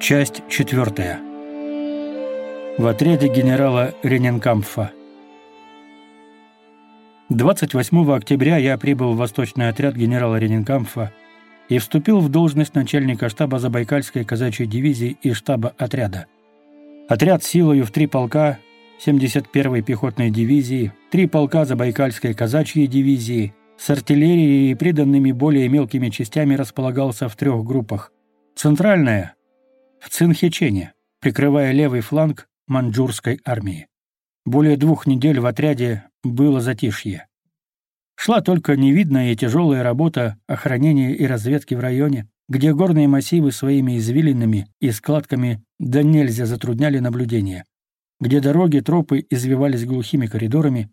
Часть четвертая. В отряде генерала Рененкампфа. 28 октября я прибыл в восточный отряд генерала Рененкампфа и вступил в должность начальника штаба Забайкальской казачьей дивизии и штаба отряда. Отряд силою в три полка 71-й пехотной дивизии, три полка Забайкальской казачьей дивизии с артиллерией и приданными более мелкими частями располагался в трех группах. Центральная в Цинхечене, прикрывая левый фланг маньчжурской армии. Более двух недель в отряде было затишье. Шла только невидная и тяжелая работа охранения и разведки в районе, где горные массивы своими извилинами и складками да нельзя затрудняли наблюдение, где дороги, тропы извивались глухими коридорами,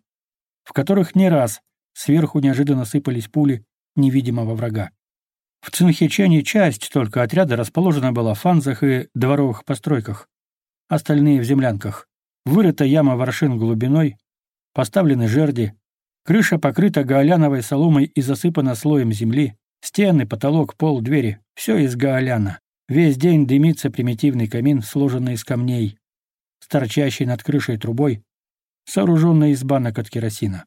в которых не раз сверху неожиданно сыпались пули невидимого врага. В Цинхичане часть только отряда расположена была в фанзах и дворовых постройках, остальные в землянках. Вырыта яма воршин глубиной, поставлены жерди, крыша покрыта гаоляновой соломой и засыпана слоем земли, стены, потолок, пол, двери — все из гаоляна. Весь день дымится примитивный камин, сложенный из камней, с торчащей над крышей трубой, сооруженной из банок от керосина.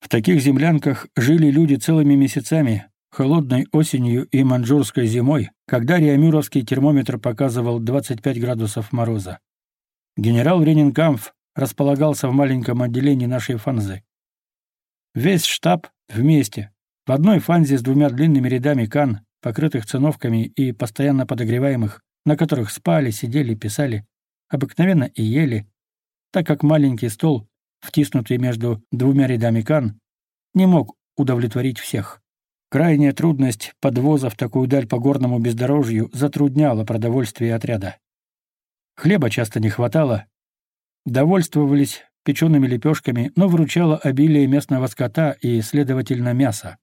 В таких землянках жили люди целыми месяцами, холодной осенью и маньчжурской зимой, когда реамюровский термометр показывал 25 градусов мороза. Генерал Ренинкамф располагался в маленьком отделении нашей фанзы. Весь штаб вместе, в одной фанзе с двумя длинными рядами кан, покрытых циновками и постоянно подогреваемых, на которых спали, сидели, писали, обыкновенно и ели, так как маленький стол, втиснутый между двумя рядами кан, не мог удовлетворить всех. Крайняя трудность подвоза в такую даль по горному бездорожью затрудняла продовольствие отряда. Хлеба часто не хватало, довольствовались печеными лепешками, но выручало обилие местного скота и, следовательно, мяса.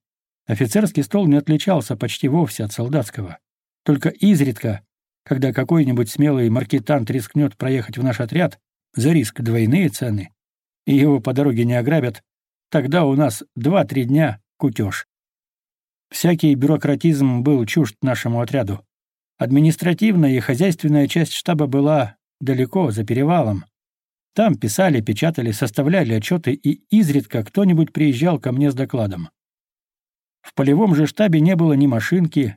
Офицерский стол не отличался почти вовсе от солдатского. Только изредка, когда какой-нибудь смелый маркетант рискнет проехать в наш отряд, за риск двойные цены, и его по дороге не ограбят, тогда у нас два-три дня кутеж. Всякий бюрократизм был чужд нашему отряду. Административная и хозяйственная часть штаба была далеко, за перевалом. Там писали, печатали, составляли отчеты, и изредка кто-нибудь приезжал ко мне с докладом. В полевом же штабе не было ни машинки,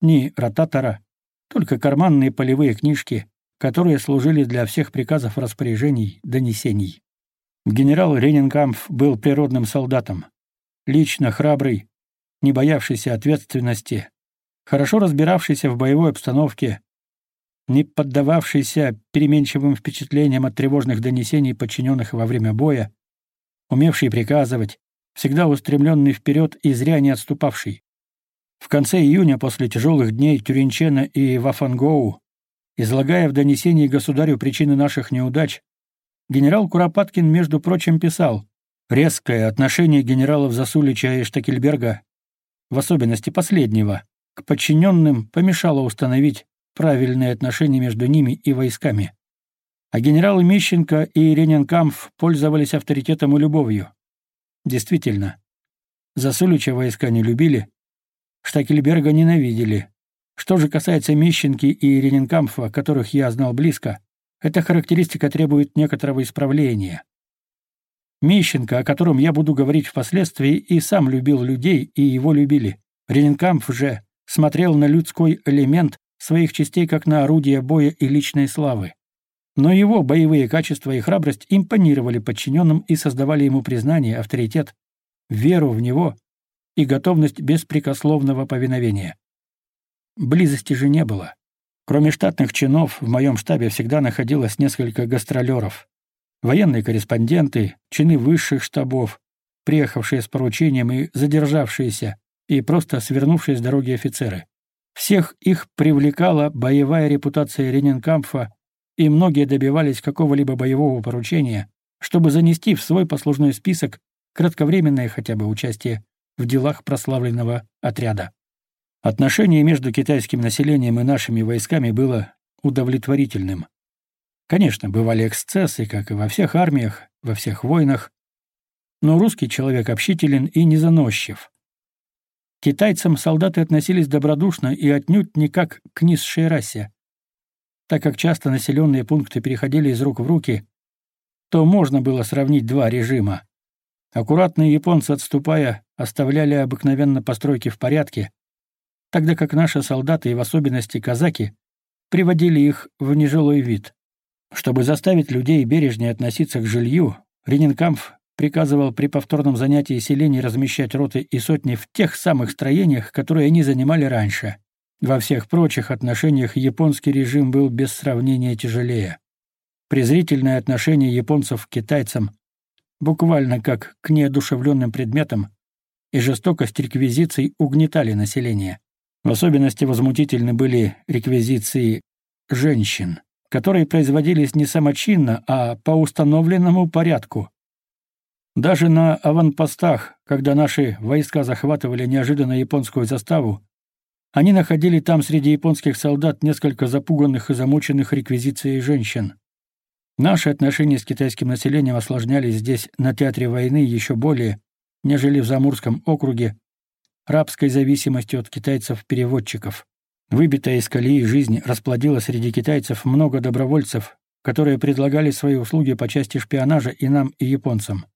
ни ротатора, только карманные полевые книжки, которые служили для всех приказов распоряжений, донесений. Генерал Ренинкамф был природным солдатом, лично храбрый, не боявшийся ответственности, хорошо разбиравшийся в боевой обстановке, не поддававшийся переменчивым впечатлениям от тревожных донесений подчиненных во время боя, умевший приказывать, всегда устремленный вперед и зря не отступавший. В конце июня после тяжелых дней Тюринчена и Вафангоу, излагая в донесении государю причины наших неудач, генерал Куропаткин, между прочим, писал, резкое отношение генералов Засулича и Штекельберга в особенности последнего, к подчиненным помешало установить правильные отношения между ними и войсками. А генералы Мищенко и Рененкамф пользовались авторитетом и любовью. Действительно, Засулича войска не любили, Штакельберга ненавидели. Что же касается Мищенки и Рененкамфа, которых я знал близко, эта характеристика требует некоторого исправления. Мищенко, о котором я буду говорить впоследствии, и сам любил людей, и его любили. Рененкамп же смотрел на людской элемент своих частей как на орудие боя и личной славы. Но его боевые качества и храбрость импонировали подчиненным и создавали ему признание, авторитет, веру в него и готовность беспрекословного повиновения. Близости же не было. Кроме штатных чинов, в моем штабе всегда находилось несколько гастролеров военные корреспонденты, чины высших штабов, приехавшие с поручением и задержавшиеся, и просто свернувшие с дороги офицеры. Всех их привлекала боевая репутация Рененкампфа, и многие добивались какого-либо боевого поручения, чтобы занести в свой послужной список кратковременное хотя бы участие в делах прославленного отряда. Отношение между китайским населением и нашими войсками было удовлетворительным. Конечно, бывали эксцессы, как и во всех армиях, во всех войнах, но русский человек общителен и не заносчив. Китайцам солдаты относились добродушно и отнюдь не как к низшей расе. Так как часто населенные пункты переходили из рук в руки, то можно было сравнить два режима. Аккуратные японцы, отступая, оставляли обыкновенно постройки в порядке, тогда как наши солдаты и в особенности казаки приводили их в нежилой вид. Чтобы заставить людей бережнее относиться к жилью, Ренинкамф приказывал при повторном занятии селений размещать роты и сотни в тех самых строениях, которые они занимали раньше. Во всех прочих отношениях японский режим был без сравнения тяжелее. Презрительное отношение японцев к китайцам, буквально как к неодушевленным предметам, и жестокость реквизиций угнетали население. В особенности возмутительны были реквизиции женщин которые производились не самочинно, а по установленному порядку. Даже на аванпостах, когда наши войска захватывали неожиданно японскую заставу, они находили там среди японских солдат несколько запуганных и замученных реквизицией женщин. Наши отношения с китайским населением осложнялись здесь на театре войны еще более, нежели в Замурском округе, рабской зависимостью от китайцев-переводчиков. Выбитая из колеи жизнь расплодила среди китайцев много добровольцев, которые предлагали свои услуги по части шпионажа и нам, и японцам.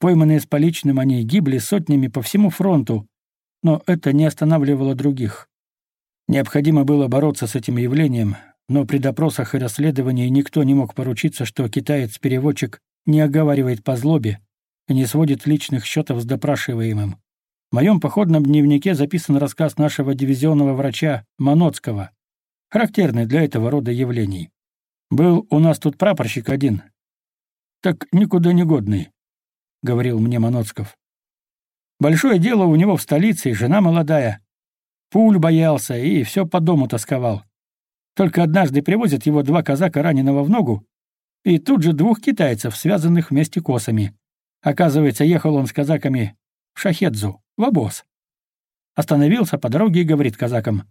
Пойманные с поличным, они гибли сотнями по всему фронту, но это не останавливало других. Необходимо было бороться с этим явлением, но при допросах и расследовании никто не мог поручиться, что китаец-переводчик не оговаривает по злобе и не сводит личных счетов с допрашиваемым. В моем походном дневнике записан рассказ нашего дивизионного врача Маноцкого, характерный для этого рода явлений. «Был у нас тут прапорщик один». «Так никуда не годный», — говорил мне Маноцков. «Большое дело у него в столице, и жена молодая. Пуль боялся и все по дому тосковал. Только однажды привозят его два казака раненого в ногу, и тут же двух китайцев, связанных вместе косами. Оказывается, ехал он с казаками в Шахедзу в обоз. Остановился по дороге и говорит казакам,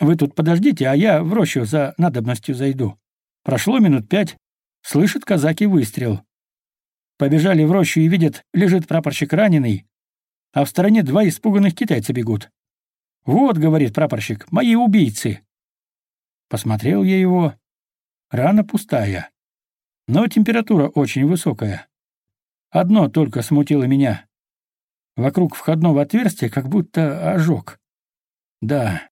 «Вы тут подождите, а я в рощу за надобностью зайду». Прошло минут пять, слышит казаки выстрел. Побежали в рощу и видят, лежит прапорщик раненый, а в стороне два испуганных китайца бегут. «Вот», — говорит прапорщик, — «мои убийцы». Посмотрел я его. Рана пустая. Но температура очень высокая. Одно только смутило меня. Вокруг входного отверстия как будто ожог. Да.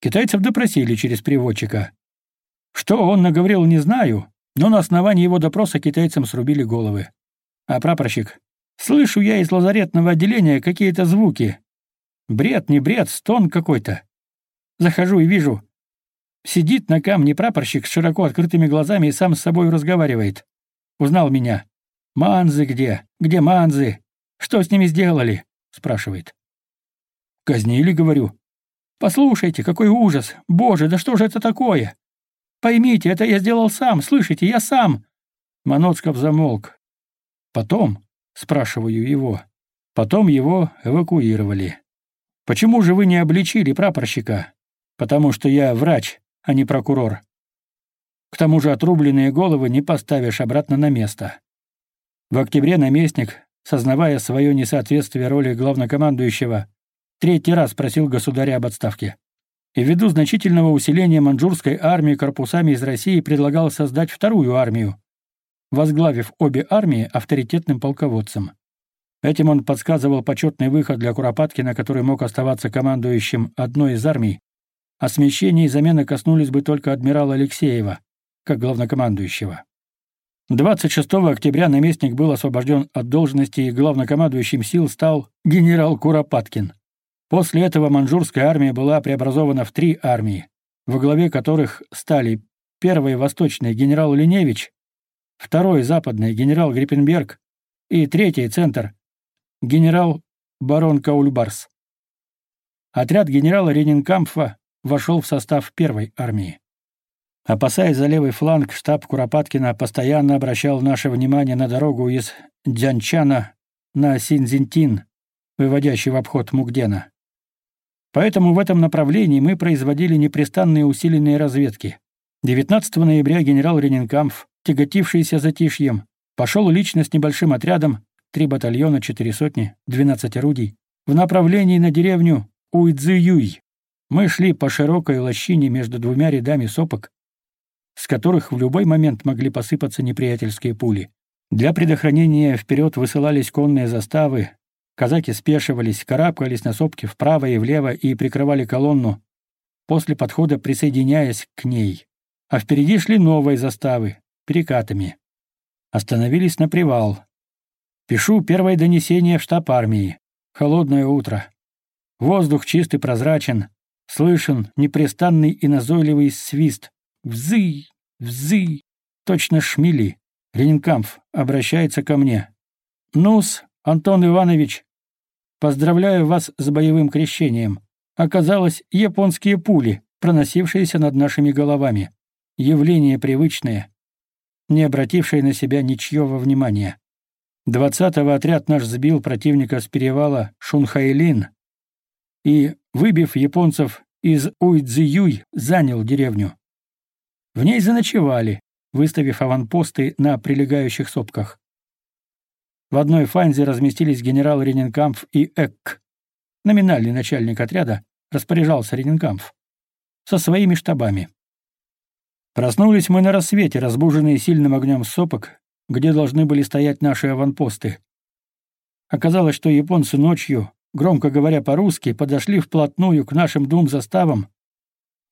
Китайцев допросили через переводчика. Что он наговорил, не знаю, но на основании его допроса китайцам срубили головы. А прапорщик? Слышу я из лазаретного отделения какие-то звуки. Бред, не бред, стон какой-то. Захожу и вижу. Сидит на камне прапорщик с широко открытыми глазами и сам с «Что с ними сделали?» — спрашивает. «Казнили, — говорю. Послушайте, какой ужас! Боже, да что же это такое? Поймите, это я сделал сам, слышите, я сам!» Маноцков замолк. «Потом?» — спрашиваю его. «Потом его эвакуировали. Почему же вы не обличили прапорщика? Потому что я врач, а не прокурор. К тому же отрубленные головы не поставишь обратно на место». В октябре наместник сознавая свое несоответствие роли главнокомандующего, третий раз просил государя об отставке. И ввиду значительного усиления манчжурской армии корпусами из России предлагал создать вторую армию, возглавив обе армии авторитетным полководцем. Этим он подсказывал почетный выход для Куропаткина, который мог оставаться командующим одной из армий, а смещение и замена коснулись бы только адмирала Алексеева, как главнокомандующего. 26 октября наместник был освобожден от должности и главнокомандующим сил стал генерал Куропаткин. После этого манжурская армия была преобразована в три армии, во главе которых стали первый восточный генерал Линевич, второй западный генерал Гриппенберг и третий центр генерал барон Каульбарс. Отряд генерала Ренинкамфа вошел в состав первой армии. Опасаясь за левый фланг, штаб Куропаткина постоянно обращал наше внимание на дорогу из Дзянчана на Синзинтин, выводящий в обход Мугдена. Поэтому в этом направлении мы производили непрестанные усиленные разведки. 19 ноября генерал Ренинкамф, тяготившийся затишьем, пошел лично с небольшим отрядом, три батальона, четыре сотни, 12 орудий, в направлении на деревню Уйцзюй. Мы шли по широкой лощине между двумя рядами сопок, с которых в любой момент могли посыпаться неприятельские пули. Для предохранения вперед высылались конные заставы, казаки спешивались, карабкались на сопки вправо и влево и прикрывали колонну, после подхода присоединяясь к ней. А впереди шли новые заставы, перекатами. Остановились на привал. Пишу первое донесение в штаб армии. Холодное утро. Воздух чист и прозрачен. Слышен непрестанный и назойливый свист, Взы, взы, точно шмели. Ленинкамф обращается ко мне. «Нус, Антон Иванович, поздравляю вас с боевым крещением. Оказалось, японские пули, проносившиеся над нашими головами. Явление привычное, не обратившее на себя ничьего внимания. Двадцатого отряд наш сбил противника с перевала Шунхайлин и, выбив японцев из Уйцзиюй, занял деревню. В ней заночевали, выставив аванпосты на прилегающих сопках. В одной фанзе разместились генерал Рененкампф и Экк, Номинальный начальник отряда распоряжался Рененкампф со своими штабами. Проснулись мы на рассвете, разбуженные сильным огнем сопок, где должны были стоять наши аванпосты. Оказалось, что японцы ночью, громко говоря по-русски, подошли вплотную к нашим двум заставам,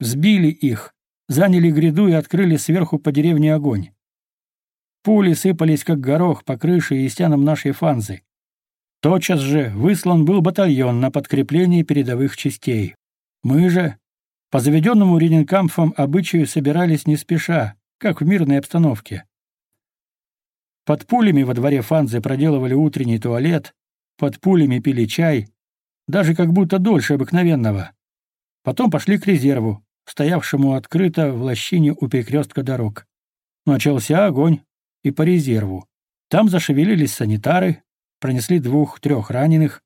сбили их заняли гряду и открыли сверху по деревне огонь. Пули сыпались, как горох, по крыше и стенам нашей фанзы. Тотчас же выслан был батальон на подкрепление передовых частей. Мы же, по заведенному Ренинкамфом обычаю, собирались не спеша, как в мирной обстановке. Под пулями во дворе фанзы проделывали утренний туалет, под пулями пили чай, даже как будто дольше обыкновенного. Потом пошли к резерву, стоявшему открыто в лощине у перекрестка дорог. Начался огонь и по резерву. Там зашевелились санитары, пронесли двух-трех раненых.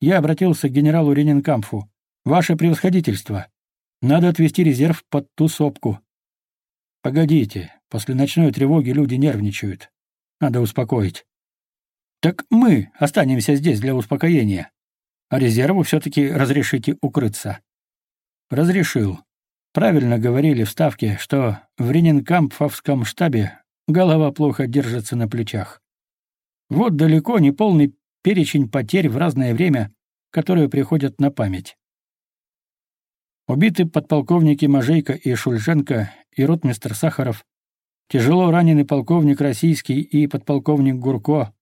Я обратился к генералу Ренинкамфу. «Ваше превосходительство! Надо отвести резерв под ту сопку». «Погодите, после ночной тревоги люди нервничают. Надо успокоить». «Так мы останемся здесь для успокоения, а резерву все-таки разрешите укрыться». «Разрешил. Правильно говорили в Ставке, что в Ренинкампфовском штабе голова плохо держится на плечах. Вот далеко не полный перечень потерь в разное время, которые приходят на память. Убиты подполковники Мажейко и Шульженко и ротмистр Сахаров, тяжело ранены полковник Российский и подполковник Гурко,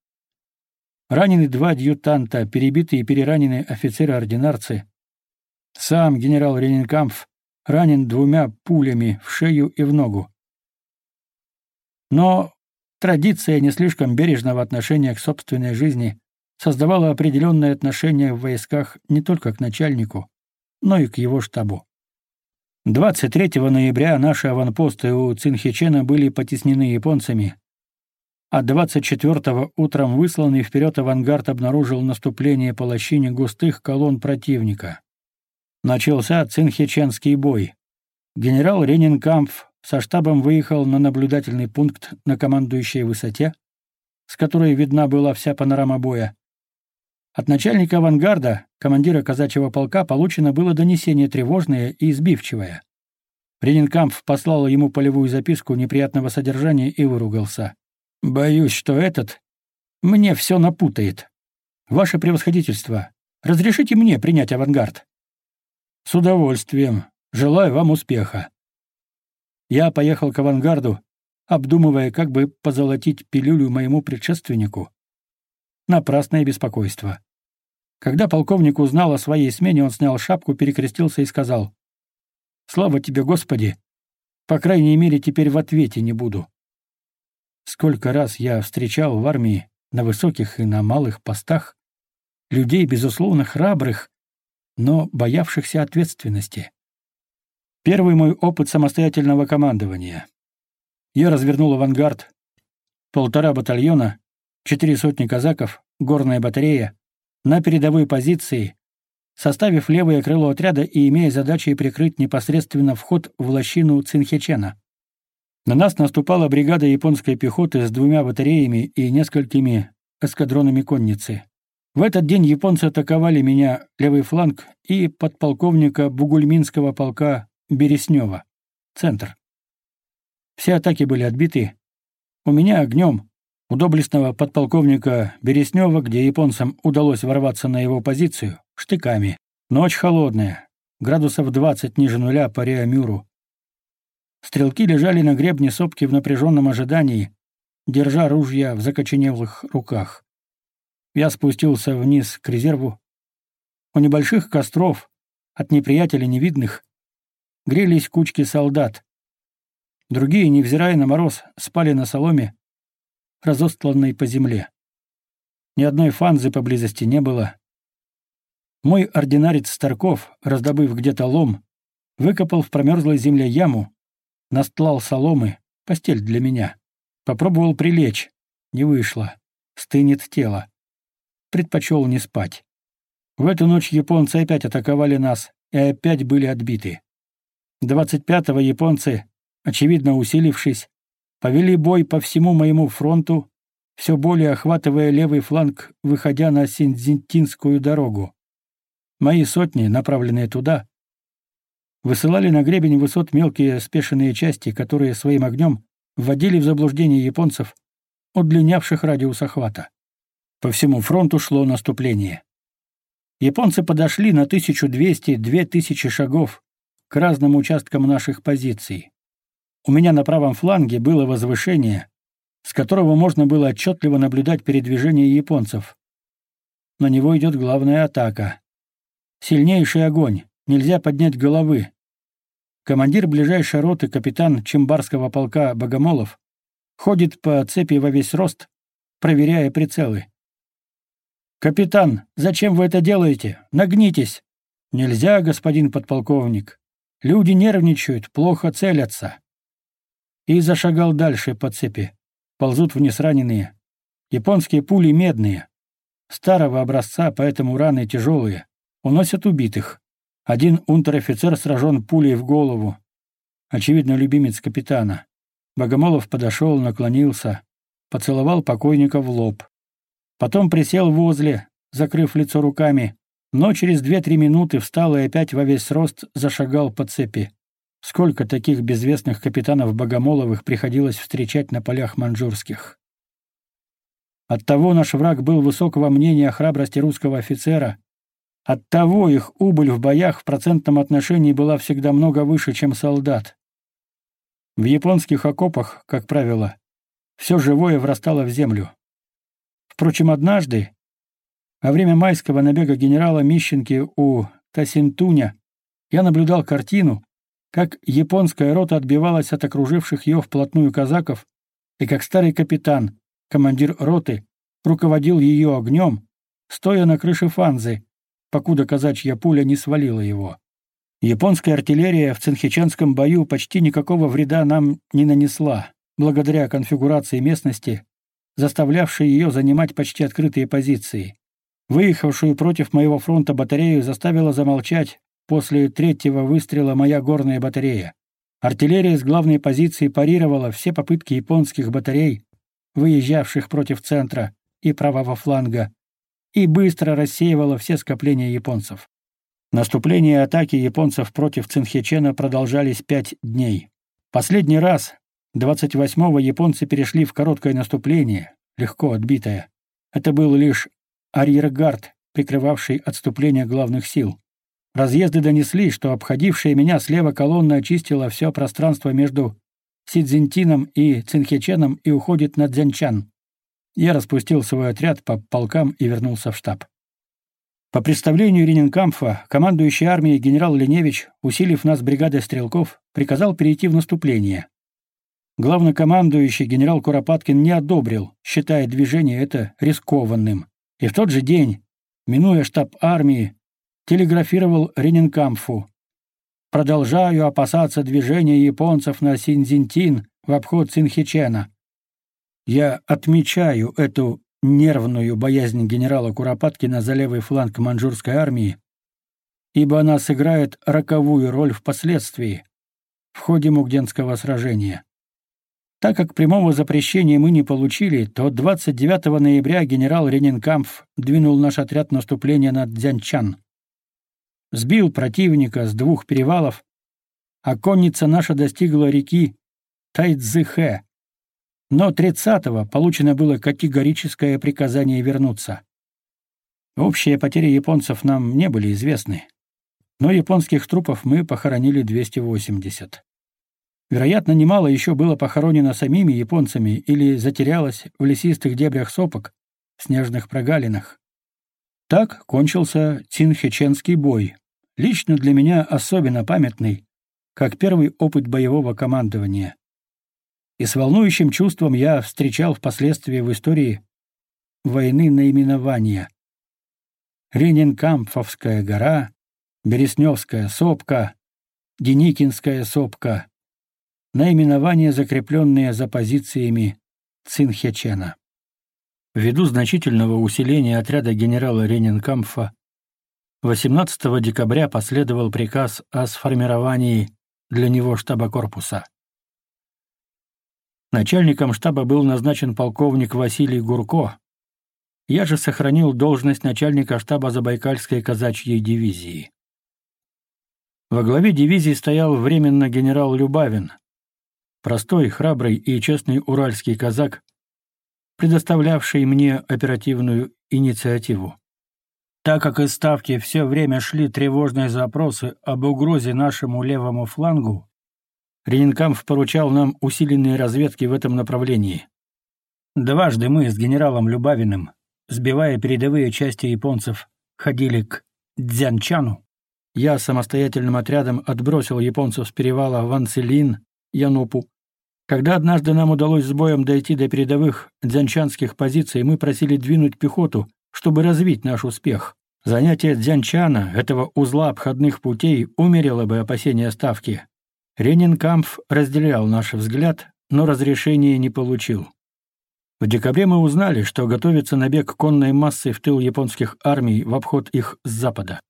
ранены два адъютанта, перебиты и переранены офицеры-ординарцы, сам генерал Ренинкампф, ранен двумя пулями в шею и в ногу. Но традиция не слишком бережного отношения к собственной жизни создавала определенные отношения в войсках не только к начальнику, но и к его штабу. 23 ноября наши аванпосты у Цинхичена были потеснены японцами, а 24 утром высланный вперед авангард обнаружил наступление по лощине густых колонн противника начался Цинхиченский бой. Генерал Ренинкамф со штабом выехал на наблюдательный пункт на командующей высоте, с которой видна была вся панорама боя. От начальника авангарда, командира казачьего полка, получено было донесение тревожное и избивчивое. Ренинкамф послал ему полевую записку неприятного содержания и выругался. «Боюсь, что этот мне все напутает. Ваше превосходительство, разрешите мне принять авангард?» С удовольствием. Желаю вам успеха. Я поехал к авангарду, обдумывая, как бы позолотить пилюлю моему предшественнику. Напрасное беспокойство. Когда полковник узнал о своей смене, он снял шапку, перекрестился и сказал: "Слава тебе, Господи. По крайней мере, теперь в ответе не буду". Сколько раз я встречал в армии на высоких и на малых постах людей безусловно храбрых, но боявшихся ответственности. Первый мой опыт самостоятельного командования. Я развернул авангард, полтора батальона, четыре сотни казаков, горная батарея, на передовой позиции, составив левое крыло отряда и имея задачей прикрыть непосредственно вход в лощину Цинхечена. На нас наступала бригада японской пехоты с двумя батареями и несколькими эскадронами конницы. В этот день японцы атаковали меня левый фланг и подполковника Бугульминского полка Береснева, центр. Все атаки были отбиты. У меня огнем, у доблестного подполковника Береснева, где японцам удалось ворваться на его позицию, штыками. Ночь холодная, градусов 20 ниже нуля по Реамюру. Стрелки лежали на гребне сопки в напряженном ожидании, держа ружья в закоченевлых руках я спустился вниз к резерву. У небольших костров, от неприятелей невидных, грелись кучки солдат. Другие, невзирая на мороз, спали на соломе, разостланной по земле. Ни одной фанзы поблизости не было. Мой ординарец Старков, раздобыв где-то лом, выкопал в промерзлой земле яму, настлал соломы, постель для меня. Попробовал прилечь, не вышло, стынет тело предпочел не спать. В эту ночь японцы опять атаковали нас и опять были отбиты. 25-го японцы, очевидно усилившись, повели бой по всему моему фронту, все более охватывая левый фланг, выходя на Синзинтинскую дорогу. Мои сотни, направленные туда, высылали на гребень высот мелкие спешенные части, которые своим огнем вводили в заблуждение японцев, удлинявших радиус охвата. По всему фронту шло наступление. Японцы подошли на 1200-2000 шагов к разным участкам наших позиций. У меня на правом фланге было возвышение, с которого можно было отчетливо наблюдать передвижение японцев. На него идет главная атака. Сильнейший огонь, нельзя поднять головы. Командир ближайшей роты капитан Чембарского полка Богомолов ходит по цепи во весь рост, проверяя прицелы. «Капитан, зачем вы это делаете? Нагнитесь!» «Нельзя, господин подполковник. Люди нервничают, плохо целятся». И зашагал дальше по цепи. Ползут вниз раненые. Японские пули медные. Старого образца, поэтому раны тяжелые. Уносят убитых. Один унтер-офицер сражен пулей в голову. Очевидно, любимец капитана. Богомолов подошел, наклонился. Поцеловал покойника в лоб. Потом присел возле, закрыв лицо руками, но через две-три минуты встал и опять во весь рост зашагал по цепи. Сколько таких безвестных капитанов Богомоловых приходилось встречать на полях манжурских. Оттого наш враг был высокого мнения о храбрости русского офицера, оттого их убыль в боях в процентном отношении была всегда много выше, чем солдат. В японских окопах, как правило, все живое врастало в землю. Впрочем, однажды, во время майского набега генерала Мищенки у Тасинтуня, я наблюдал картину, как японская рота отбивалась от окруживших ее вплотную казаков, и как старый капитан, командир роты, руководил ее огнем, стоя на крыше фанзы, покуда казачья пуля не свалила его. Японская артиллерия в Цинхичанском бою почти никакого вреда нам не нанесла, благодаря конфигурации местности, заставлявший ее занимать почти открытые позиции. Выехавшую против моего фронта батарею заставила замолчать после третьего выстрела моя горная батарея. Артиллерия с главной позиции парировала все попытки японских батарей, выезжавших против центра и правого фланга, и быстро рассеивала все скопления японцев. Наступление и атаки японцев против Цинхечена продолжались пять дней. Последний раз, 20 восьмого японцы перешли в короткое наступление, легко отбитое. Это был лишь арьергард, прикрывавший отступление главных сил. Разъезды донесли, что обходившая меня слева колонна очистила все пространство между Сидзинтином и Цинхеченом и уходит на Дзянчан. Я распустил свой отряд по полкам и вернулся в штаб. По представлению Ренинкамфа, командующий армией генерал Леневич, усилив нас бригадой стрелков, приказал перейти в наступление главнокомандующий генерал Куропаткин не одобрил, считая движение это рискованным. И в тот же день, минуя штаб армии, телеграфировал Ренинкамфу. «Продолжаю опасаться движения японцев на Синзинтин в обход Синхичена. Я отмечаю эту нервную боязнь генерала Куропаткина за левый фланг Манчжурской армии, ибо она сыграет роковую роль впоследствии в ходе Мугденского сражения. Так как прямого запрещения мы не получили, то 29 ноября генерал Ренинкамф двинул наш отряд наступления на Дзянчан. Сбил противника с двух перевалов, а конница наша достигла реки Тайцзыхэ. Но 30-го получено было категорическое приказание вернуться. Общие потери японцев нам не были известны, но японских трупов мы похоронили 280. Вероятно, немало еще было похоронено самими японцами или затерялось в лесистых дебрях сопок, снежных прогалинах. Так кончился Цинхеченский бой, лично для меня особенно памятный, как первый опыт боевого командования. И с волнующим чувством я встречал впоследствии в истории войны наименования. Ренинкампфовская гора, Бересневская сопка, Деникинская сопка, наименования, закрепленные за позициями Цинхечена. Ввиду значительного усиления отряда генерала Ренинкамфа 18 декабря последовал приказ о сформировании для него штаба корпуса. Начальником штаба был назначен полковник Василий Гурко. Я же сохранил должность начальника штаба Забайкальской казачьей дивизии. Во главе дивизии стоял временно генерал Любавин, простой, храбрый и честный уральский казак, предоставлявший мне оперативную инициативу. Так как из Ставки все время шли тревожные запросы об угрозе нашему левому флангу, Ренинкамф поручал нам усиленные разведки в этом направлении. Дважды мы с генералом Любавиным, сбивая передовые части японцев, ходили к Дзянчану. Я самостоятельным отрядом отбросил японцев с перевала Ванцелин Анцелин, Янопу, когда однажды нам удалось с боем дойти до передовых дзянчанских позиций, мы просили двинуть пехоту, чтобы развить наш успех. Занятие дзянчана, этого узла обходных путей, умерило бы опасения ставки. Ренинкампф разделял наш взгляд, но разрешения не получил. В декабре мы узнали, что готовится набег конной массы в тыл японских армий в обход их с запада.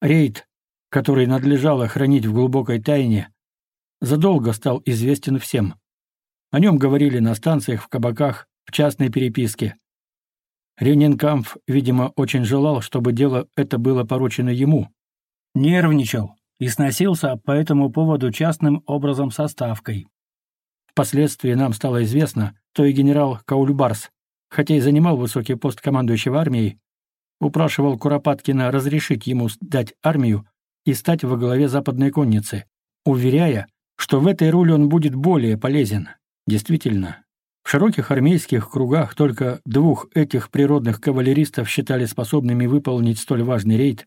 Рейд, который надлежало хранить в глубокой тайне, задолго стал известен всем. О нем говорили на станциях, в кабаках, в частной переписке. Ренинкамф, видимо, очень желал, чтобы дело это было поручено ему. Нервничал и сносился по этому поводу частным образом со ставкой. Впоследствии нам стало известно, что и генерал Каульбарс, хотя и занимал высокий пост командующего армией, упрашивал Куропаткина разрешить ему сдать армию и стать во главе западной конницы, уверяя, что в этой роли он будет более полезен. Действительно, в широких армейских кругах только двух этих природных кавалеристов считали способными выполнить столь важный рейд,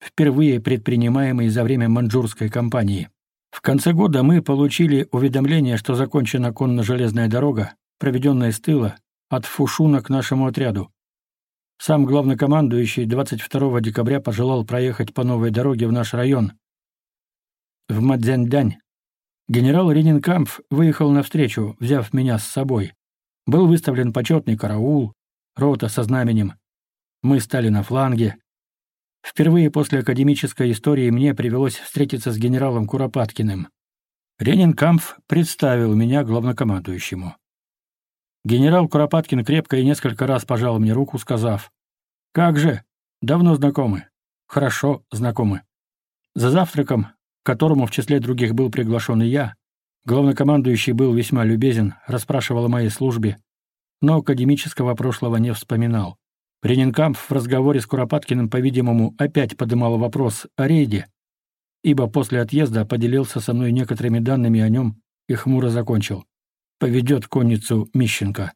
впервые предпринимаемый за время маньчжурской кампании. В конце года мы получили уведомление, что закончена конно-железная дорога, проведенная с тыла, от Фушуна к нашему отряду. Сам главнокомандующий 22 декабря пожелал проехать по новой дороге в наш район, в Мадзяньдань, Генерал Ренинкампф выехал навстречу, взяв меня с собой. Был выставлен почетный караул, рота со знаменем. Мы стали на фланге. Впервые после академической истории мне привелось встретиться с генералом Куропаткиным. Ренинкампф представил меня главнокомандующему. Генерал Куропаткин крепко и несколько раз пожал мне руку, сказав, «Как же? Давно знакомы. Хорошо знакомы». За завтраком которому в числе других был приглашен и я, главнокомандующий был весьма любезен, расспрашивал о моей службе, но академического прошлого не вспоминал. Ренинкамп в разговоре с Куропаткиным, по-видимому, опять подымал вопрос о рейде, ибо после отъезда поделился со мной некоторыми данными о нем и хмуро закончил. «Поведет конницу Мищенко».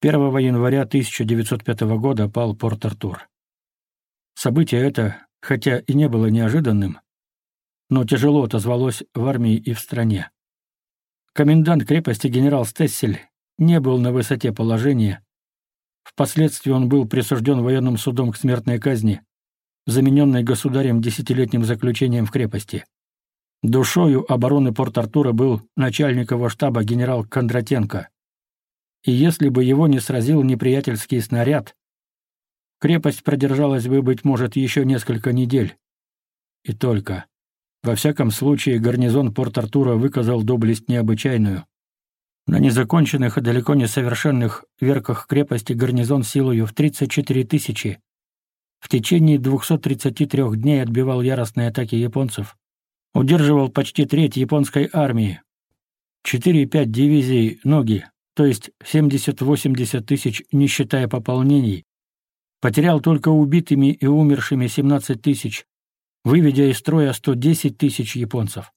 1 января 1905 года пал Порт-Артур. Событие это, хотя и не было неожиданным, но тяжело отозвалось в армии и в стране. Комендант крепости генерал Стессель не был на высоте положения. Впоследствии он был присужден военным судом к смертной казни, замененной государем десятилетним заключением в крепости. Душою обороны Порт-Артура был начальник его штаба генерал Кондратенко. И если бы его не сразил неприятельский снаряд, крепость продержалась бы, быть может, еще несколько недель. И только. Во всяком случае, гарнизон Порт-Артура выказал доблесть необычайную. На незаконченных и далеко не совершенных верках крепости гарнизон силою в 34 тысячи. В течение 233 дней отбивал яростные атаки японцев. Удерживал почти треть японской армии. 4-5 дивизий «Ноги», то есть 70-80 тысяч, не считая пополнений. Потерял только убитыми и умершими 17 тысяч, выведя из строя 110 тысяч японцев.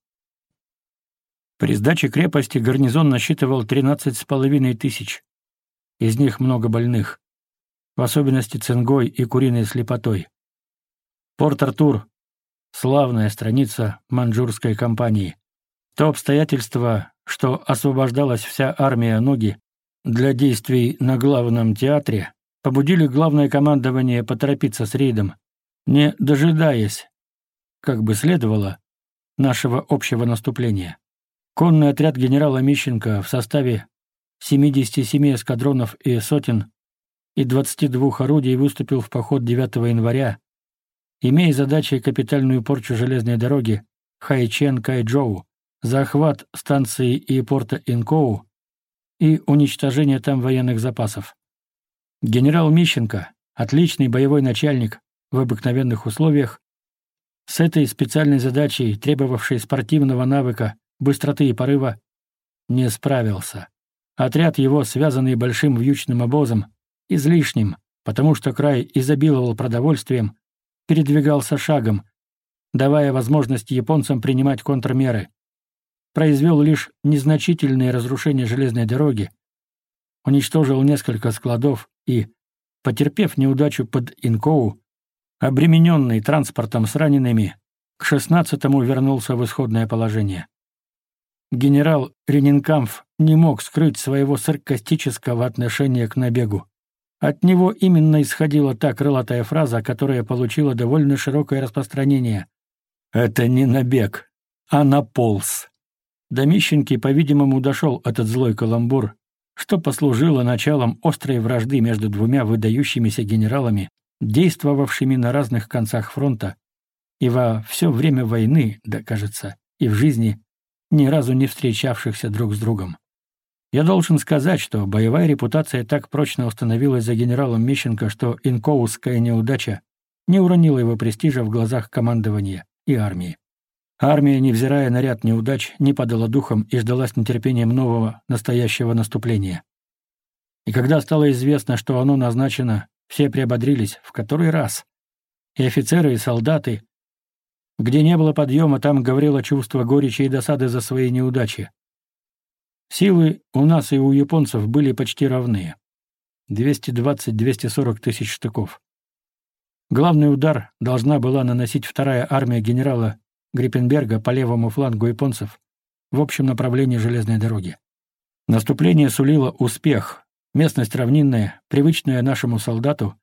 При сдаче крепости гарнизон насчитывал 13,5 тысяч. Из них много больных, в особенности цингой и куриной слепотой. Порт-Артур — славная страница маньчжурской кампании. То обстоятельство, что освобождалась вся армия Ноги для действий на главном театре, побудили главное командование поторопиться с рейдом, не дожидаясь, как бы следовало, нашего общего наступления. Конный отряд генерала Мищенко в составе 77 эскадронов и сотен и 22 орудий выступил в поход 9 января, имея задачей капитальную порчу железной дороги Хайчен-Кайчжоу, захват станции и порта Инкоу и уничтожение там военных запасов. Генерал Мищенко, отличный боевой начальник в обыкновенных условиях, с этой специальной задачей, требовавшей спортивного навыка быстроты и порыва, не справился. Отряд его, связанный большим вьючным обозом, излишним, потому что край изобиловал продовольствием, передвигался шагом, давая возможность японцам принимать контрмеры. Произвел лишь незначительные разрушения железной дороги, уничтожил несколько складов и, потерпев неудачу под Инкоу, обремененный транспортом с ранеными, к 16-му вернулся в исходное положение. Генерал Ренинкамф не мог скрыть своего саркастического отношения к набегу. От него именно исходила та крылатая фраза, которая получила довольно широкое распространение. «Это не набег, а наполз». До Мищенки, по-видимому, дошел этот злой каламбур, что послужило началом острой вражды между двумя выдающимися генералами, действовавшими на разных концах фронта, и во все время войны, да кажется, и в жизни, ни разу не встречавшихся друг с другом. Я должен сказать, что боевая репутация так прочно установилась за генералом Мещенко, что инкоусская неудача не уронила его престижа в глазах командования и армии. Армия, невзирая на ряд неудач, не падала духом и ждала с нетерпением нового, настоящего наступления. И когда стало известно, что оно назначено все приободрились в который раз. И офицеры, и солдаты. Где не было подъема, там говорило чувство горечи и досады за свои неудачи. Силы у нас и у японцев были почти равные. 220-240 тысяч штыков. Главный удар должна была наносить вторая армия генерала Гриппенберга по левому флангу японцев в общем направлении железной дороги. Наступление сулило успех, Местность равнинная, привычная нашему солдату,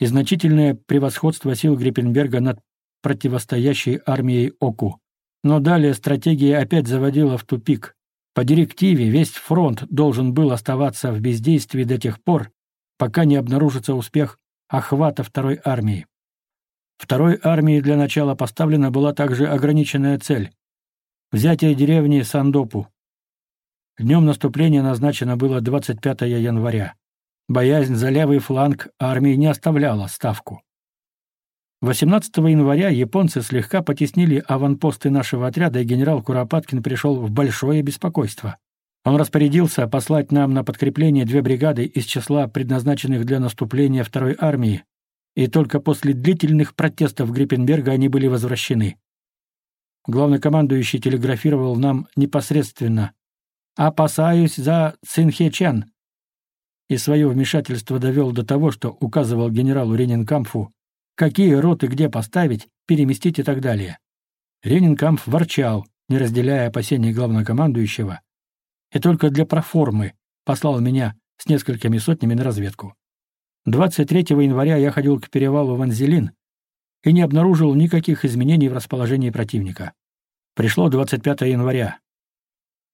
и значительное превосходство сил Гриппенберга над противостоящей армией Оку. Но далее стратегия опять заводила в тупик. По директиве весь фронт должен был оставаться в бездействии до тех пор, пока не обнаружится успех охвата второй армии. Второй армии для начала поставлена была также ограниченная цель – взятие деревни Сандопу. Днем наступления назначено было 25 января. Боязнь за левый фланг армии не оставляла ставку. 18 января японцы слегка потеснили аванпосты нашего отряда, и генерал Куропаткин пришел в большое беспокойство. Он распорядился послать нам на подкрепление две бригады из числа предназначенных для наступления второй армии, и только после длительных протестов Гриппенберга они были возвращены. Главнокомандующий телеграфировал нам непосредственно опасаюсь за Цинхечен». И свое вмешательство довел до того, что указывал генералу Ренинкамфу, какие роты где поставить, переместить и так далее. Ренинкамф ворчал, не разделяя опасений главнокомандующего, и только для проформы послал меня с несколькими сотнями на разведку. 23 января я ходил к перевалу Ванзелин и не обнаружил никаких изменений в расположении противника. Пришло 25 января.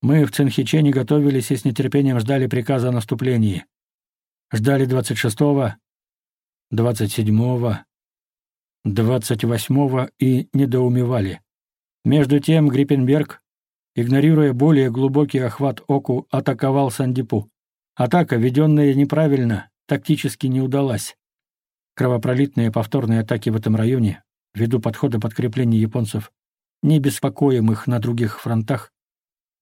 Мы в Цинхичене готовились и с нетерпением ждали приказа о наступлении. Ждали 26-го, 27-го, 28-го и недоумевали. Между тем Гриппенберг, игнорируя более глубокий охват Оку, атаковал Сандипу. Атака, веденная неправильно, тактически не удалась. Кровопролитные повторные атаки в этом районе, ввиду подхода подкреплений японцев, не беспокоим их на других фронтах,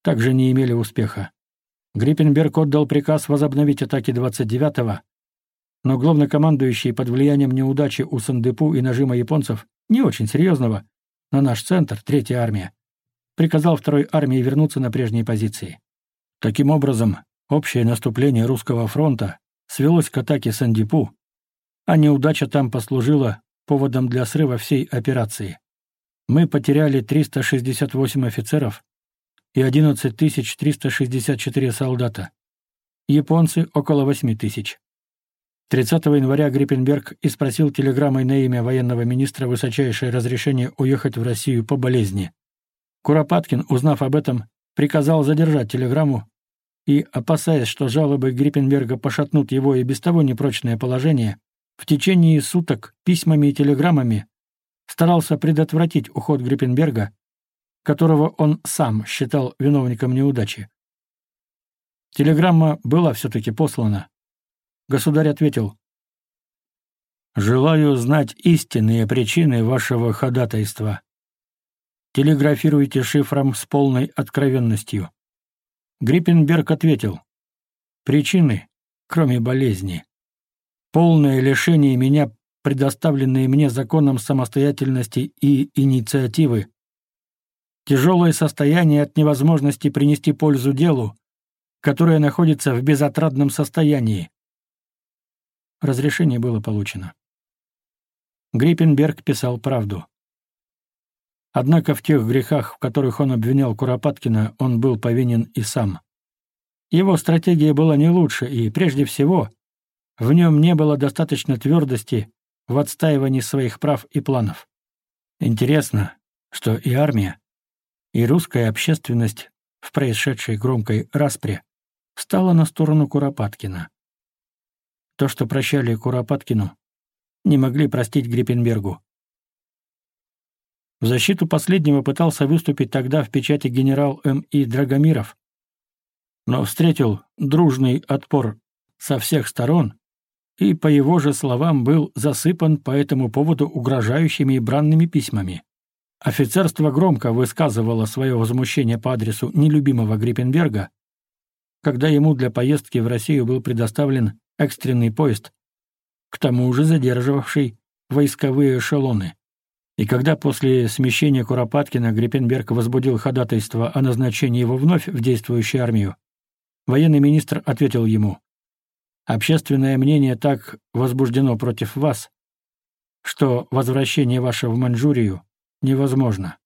также не имели успеха. Гриппенберг отдал приказ возобновить атаки 29-го, но главнокомандующий под влиянием неудачи у Сандепу и нажима японцев, не очень серьезного, на наш центр, Третья армия, приказал Второй армии вернуться на прежние позиции. Таким образом, общее наступление Русского фронта свелось к атаке Сандепу, а неудача там послужила поводом для срыва всей операции. Мы потеряли 368 офицеров, и 11 364 солдата. Японцы — около 8 тысяч. 30 января Гриппенберг испросил телеграммой на имя военного министра высочайшее разрешение уехать в Россию по болезни. Куропаткин, узнав об этом, приказал задержать телеграмму и, опасаясь, что жалобы Гриппенберга пошатнут его и без того непрочное положение, в течение суток письмами и телеграммами старался предотвратить уход Гриппенберга которого он сам считал виновником неудачи. Телеграмма была все-таки послана. Государь ответил. «Желаю знать истинные причины вашего ходатайства. Телеграфируйте шифром с полной откровенностью». Гриппенберг ответил. «Причины, кроме болезни. Полное лишение меня, предоставленные мне законом самостоятельности и инициативы, тяжелое состояние от невозможности принести пользу делу, которое находится в безотрадном состоянии. Разрешение было получено. Гриппенберг писал правду. Однако в тех грехах, в которых он обвинял Куропаткина, он был повинен и сам. Его стратегия была не лучше, и, прежде всего, в нем не было достаточно твердости в отстаивании своих прав и планов. Интересно, что и армия, и русская общественность в происшедшей громкой распре встала на сторону Куропаткина. То, что прощали Куропаткину, не могли простить Гриппенбергу. В защиту последнего пытался выступить тогда в печати генерал М.И. Драгомиров, но встретил дружный отпор со всех сторон и, по его же словам, был засыпан по этому поводу угрожающими и бранными письмами офицерство громко высказывало свое возмущение по адресу нелюбимого Гриппенберга, когда ему для поездки в Россию был предоставлен экстренный поезд, к тому же задерживавший войсковые эшелоны. И когда после смещения Куропаткина Гриппенберг возбудил ходатайство о назначении его вновь в действующую армию, военный министр ответил ему «Общественное мнение так возбуждено против вас, что возвращение ваше в Маньчжурию – невозможно.